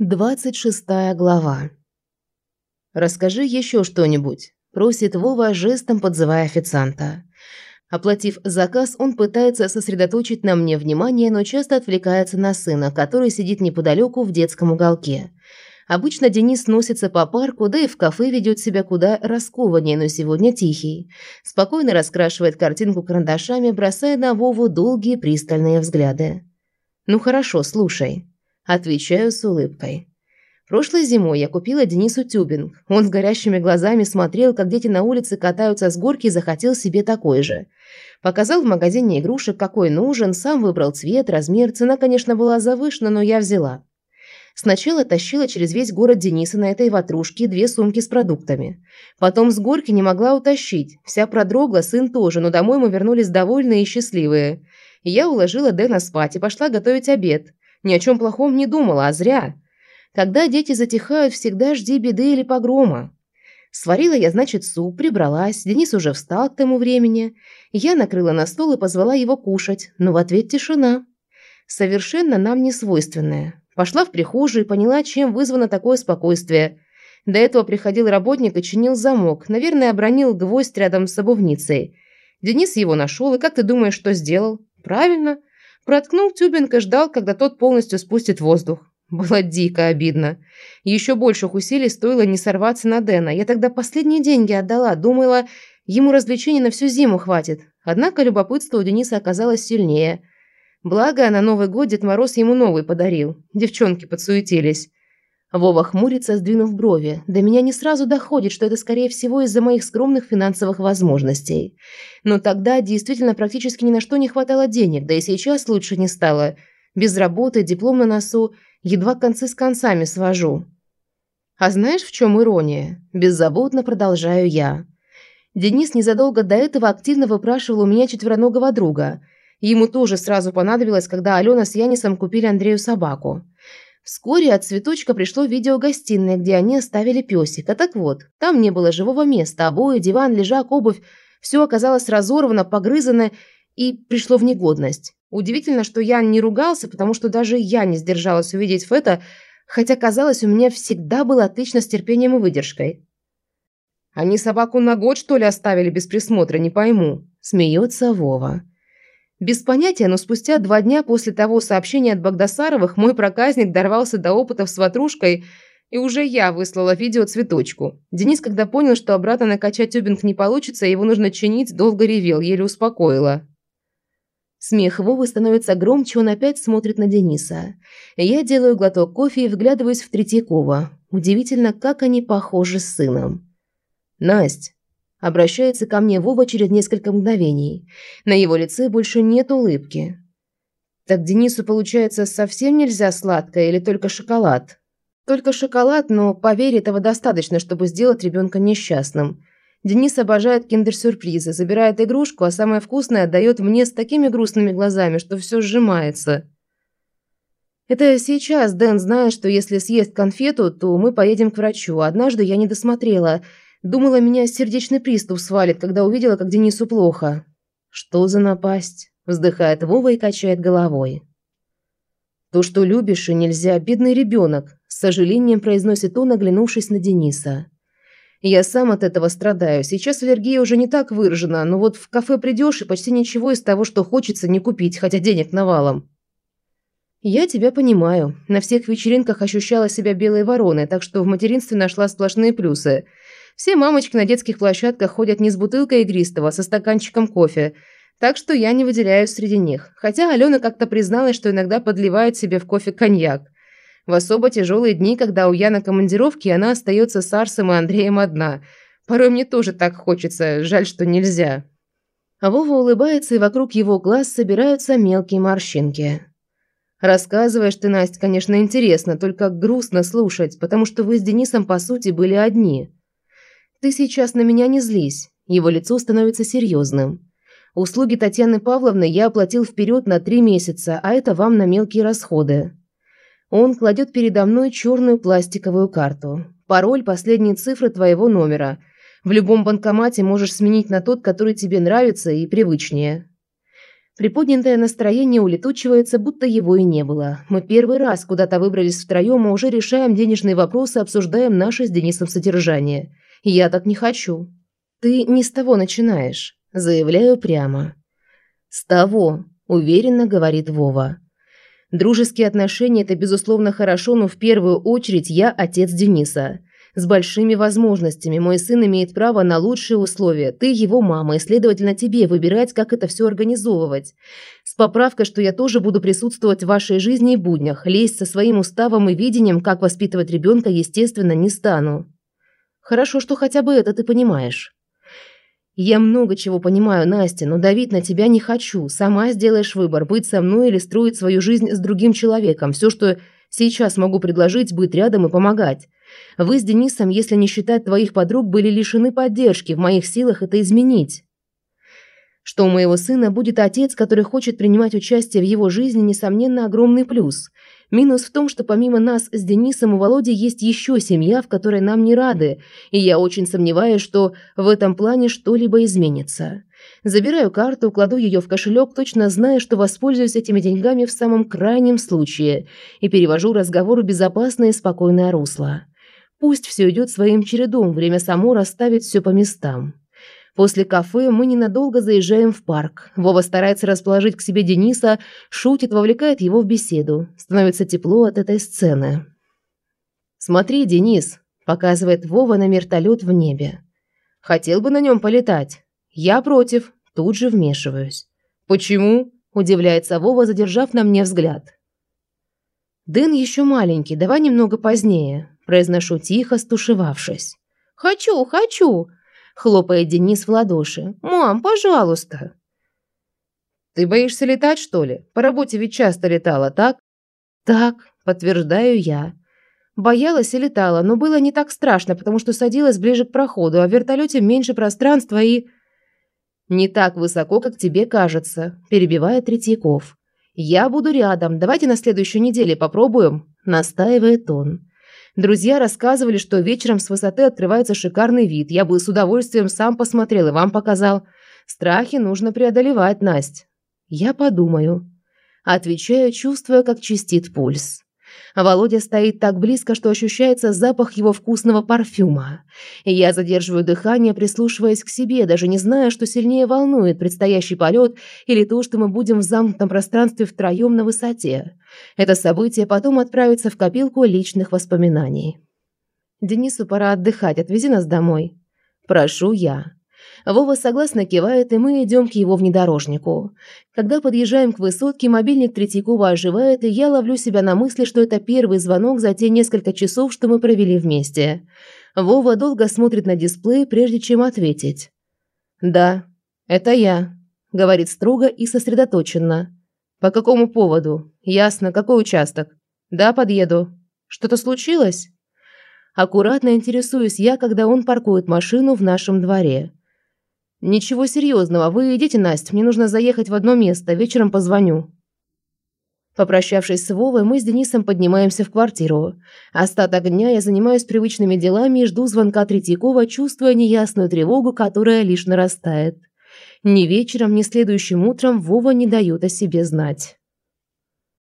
26 глава. «Расскажи еще что-нибудь», – просит Вова, жестом подзывая официанта. Оплатив заказ, он пытается сосредоточить на мне внимание, но часто отвлекается на сына, который сидит неподалеку в детском уголке. Обычно Денис носится по парку, да и в кафе ведет себя куда раскованнее, но сегодня тихий. Спокойно раскрашивает картинку карандашами, бросая на Вову долгие пристальные взгляды. «Ну хорошо, слушай». Отвечаю с улыбкой. Прошлой зимой я купила Денису тюбинг. Он с горящими глазами смотрел, как дети на улице катаются с горки и захотел себе такой же. Показал в магазине игрушек, какой нужен, сам выбрал цвет, размер. Цена, конечно, была завышена, но я взяла. Сначала тащила через весь город Дениса на этой ватрушке две сумки с продуктами. Потом с горки не могла утащить. Вся продрогла, сын тоже, но домой мы вернулись довольные и счастливые. я уложила Дэна спать и пошла готовить обед. Ни о чем плохом не думала, а зря. Когда дети затихают, всегда жди беды или погрома. Сварила я, значит, суп, прибралась, Денис уже встал к тому времени. Я накрыла на стол и позвала его кушать, но в ответ тишина. Совершенно нам не свойственная. Пошла в прихожую и поняла, чем вызвано такое спокойствие. До этого приходил работник и чинил замок. Наверное, обронил гвоздь рядом с обувницей. Денис его нашел, и как ты думаешь, что сделал? Правильно, Проткнул тюбинг и ждал, когда тот полностью спустит воздух. Было дико обидно. Еще больших усилий стоило не сорваться на Дэна. Я тогда последние деньги отдала, думала, ему развлечений на всю зиму хватит. Однако любопытство у Дениса оказалось сильнее. Благо, на Новый год Дед Мороз ему новый подарил. Девчонки подсуетились. Вова хмурится, сдвинув брови. До меня не сразу доходит, что это, скорее всего, из-за моих скромных финансовых возможностей. Но тогда действительно практически ни на что не хватало денег, да и сейчас лучше не стало. Без работы, диплом на носу, едва концы с концами свожу. А знаешь, в чем ирония? Беззаботно продолжаю я. Денис незадолго до этого активно выпрашивал у меня четвероногого друга. Ему тоже сразу понадобилось, когда Алена с Янисом купили Андрею собаку. Вскоре от цветочка пришло видео гостиной, где они оставили песика. Так вот, там не было живого места. Обои, диван, лежак, обувь. Все оказалось разорвано, погрызано и пришло в негодность. Удивительно, что я не ругался, потому что даже я не сдержалась увидеть фото, хотя, казалось, у меня всегда было отлично с терпением и выдержкой. «Они собаку на год, что ли, оставили без присмотра, не пойму», – смеется Вова. Без понятия, но спустя два дня после того сообщения от Багдасаровых мой проказник дорвался до опытов с ватрушкой, и уже я выслала видео цветочку. Денис, когда понял, что обратно накачать тюбинг не получится, его нужно чинить, долго ревел, еле успокоила. Смех Вовы становится громче, он опять смотрит на Дениса. Я делаю глоток кофе и вглядываюсь в Третьякова. Удивительно, как они похожи с сыном. «Насть, Обращается ко мне Вова через несколько мгновений. На его лице больше нет улыбки. Так Денису, получается, совсем нельзя сладкое или только шоколад? Только шоколад, но, поверь, этого достаточно, чтобы сделать ребенка несчастным. Денис обожает киндер-сюрпризы, забирает игрушку, а самое вкусное отдает мне с такими грустными глазами, что все сжимается. Это сейчас Дэн знает, что если съест конфету, то мы поедем к врачу. Однажды я не досмотрела – Думала, меня сердечный приступ свалит, когда увидела, как Денису плохо. Что за напасть? Вздыхает Вова и качает головой. То, что любишь, и нельзя, бедный ребенок, с сожалением произносит он, оглянувшись на Дениса. Я сам от этого страдаю. Сейчас аллергия уже не так выражена, но вот в кафе придешь и почти ничего из того, что хочется, не купить, хотя денег навалом. Я тебя понимаю. На всех вечеринках ощущала себя белой вороной, так что в материнстве нашла сплошные плюсы – все мамочки на детских площадках ходят не с бутылкой игристого, а со стаканчиком кофе. Так что я не выделяюсь среди них. Хотя Алена как-то призналась, что иногда подливает себе в кофе коньяк. В особо тяжелые дни, когда у Яна командировки, она остается с Арсом и Андреем одна. Порой мне тоже так хочется, жаль, что нельзя. А Вова улыбается, и вокруг его глаз собираются мелкие морщинки. Рассказываешь ты, Настя, конечно, интересно, только грустно слушать, потому что вы с Денисом, по сути, были одни. «Ты сейчас на меня не злись». Его лицо становится серьезным. «Услуги Татьяны Павловны я оплатил вперед на три месяца, а это вам на мелкие расходы». Он кладет передо мной черную пластиковую карту. Пароль – последние цифры твоего номера. В любом банкомате можешь сменить на тот, который тебе нравится и привычнее. Приподнятое настроение улетучивается, будто его и не было. Мы первый раз куда-то выбрались втроем и уже решаем денежные вопросы, обсуждаем наше с Денисом содержание. Я так не хочу. Ты не с того начинаешь. Заявляю прямо. С того, уверенно говорит Вова. Дружеские отношения – это, безусловно, хорошо, но в первую очередь я отец Дениса с большими возможностями. Мой сын имеет право на лучшие условия. Ты его мама, и, следовательно, тебе выбирать, как это все организовывать. С поправкой, что я тоже буду присутствовать в вашей жизни и буднях. Лезть со своим уставом и видением, как воспитывать ребенка, естественно, не стану. Хорошо, что хотя бы это ты понимаешь. Я много чего понимаю, Настя, но давить на тебя не хочу. Сама сделаешь выбор, быть со мной или строить свою жизнь с другим человеком. Все, что сейчас могу предложить, быть рядом и помогать. Вы с Денисом, если не считать твоих подруг, были лишены поддержки. В моих силах это изменить. Что у моего сына будет отец, который хочет принимать участие в его жизни, несомненно, огромный плюс. Минус в том, что помимо нас с Денисом у Володи есть еще семья, в которой нам не рады, и я очень сомневаюсь, что в этом плане что-либо изменится. Забираю карту, кладу ее в кошелек, точно зная, что воспользуюсь этими деньгами в самом крайнем случае, и перевожу разговор в безопасное и спокойное русло. Пусть все идет своим чередом, время само расставит все по местам. После кафе мы ненадолго заезжаем в парк. Вова старается расположить к себе Дениса, шутит, вовлекает его в беседу. Становится тепло от этой сцены. «Смотри, Денис», – показывает Вова на вертолет в небе. «Хотел бы на нем полетать?» «Я против», – тут же вмешиваюсь. «Почему?» – удивляется Вова, задержав на мне взгляд. «Дэн еще маленький, давай немного позднее», – произношу тихо, стушевавшись. «Хочу, хочу!» Хлопает Денис в ладоши. «Мам, пожалуйста!» «Ты боишься летать, что ли? По работе ведь часто летала, так?» «Так», подтверждаю я. Боялась и летала, но было не так страшно, потому что садилась ближе к проходу, а в вертолете меньше пространства и... «Не так высоко, как тебе кажется», – перебивает Третьяков. «Я буду рядом. Давайте на следующей неделе попробуем», – настаивает он. Друзья рассказывали, что вечером с высоты открывается шикарный вид. Я бы с удовольствием сам посмотрел и вам показал. Страхи нужно преодолевать, Насть. Я подумаю. Отвечаю, чувствуя, как чистит пульс. А Володя стоит так близко, что ощущается запах его вкусного парфюма. Я задерживаю дыхание, прислушиваясь к себе, даже не зная, что сильнее волнует предстоящий полет или то, что мы будем в замкнутом пространстве втроем на высоте. Это событие потом отправится в копилку личных воспоминаний. «Денису пора отдыхать, отвези нас домой». «Прошу я». Вова согласно кивает, и мы идем к его внедорожнику. Когда подъезжаем к высотке, мобильник Третьякова оживает, и я ловлю себя на мысли, что это первый звонок за те несколько часов, что мы провели вместе. Вова долго смотрит на дисплей, прежде чем ответить. «Да, это я», – говорит строго и сосредоточенно. «По какому поводу? Ясно, какой участок?» «Да, подъеду». «Что-то случилось?» Аккуратно интересуюсь я, когда он паркует машину в нашем дворе. «Ничего серьезного. Вы идите, Настя. Мне нужно заехать в одно место. Вечером позвоню». Попрощавшись с Вовой, мы с Денисом поднимаемся в квартиру. Остаток дня я занимаюсь привычными делами и жду звонка Третьякова, чувствуя неясную тревогу, которая лишь нарастает. Ни вечером, ни следующим утром Вова не дает о себе знать.